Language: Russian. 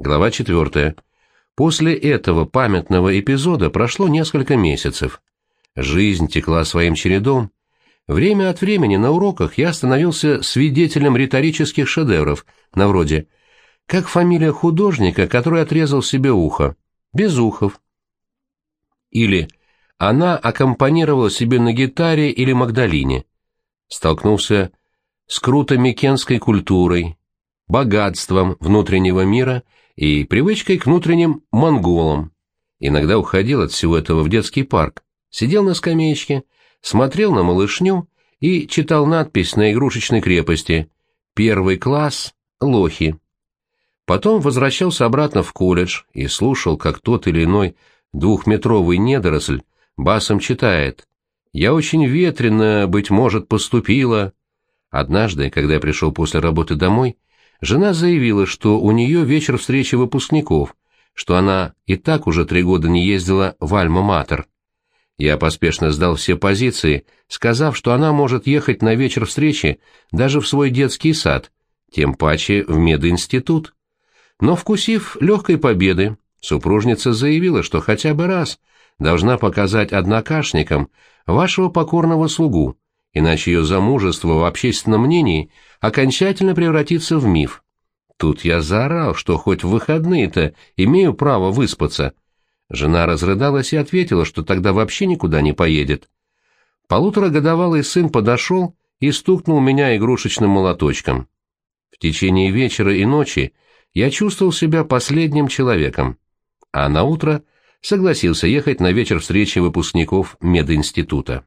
Глава 4. После этого памятного эпизода прошло несколько месяцев. Жизнь текла своим чередом. Время от времени на уроках я становился свидетелем риторических шедевров, на вроде «Как фамилия художника, который отрезал себе ухо?» Безухов. Или «Она аккомпанировала себе на гитаре или магдалине». Столкнулся с круто-микенской культурой, богатством внутреннего мира – и привычкой к внутренним монголам. Иногда уходил от всего этого в детский парк, сидел на скамеечке, смотрел на малышню и читал надпись на игрушечной крепости «Первый класс. Лохи». Потом возвращался обратно в колледж и слушал, как тот или иной двухметровый недоросль басом читает «Я очень ветрено, быть может, поступила». Однажды, когда я пришел после работы домой, Жена заявила, что у нее вечер встречи выпускников, что она и так уже три года не ездила в Альма-Матер. Я поспешно сдал все позиции, сказав, что она может ехать на вечер встречи даже в свой детский сад, тем паче в мединститут. Но, вкусив легкой победы, супружница заявила, что хотя бы раз должна показать однокашникам вашего покорного слугу, иначе ее замужество в общественном мнении окончательно превратится в миф. Тут я заорал, что хоть в выходные-то имею право выспаться. Жена разрыдалась и ответила, что тогда вообще никуда не поедет. Полуторагодовалый сын подошел и стукнул меня игрушечным молоточком. В течение вечера и ночи я чувствовал себя последним человеком, а на утро согласился ехать на вечер встречи выпускников мединститута.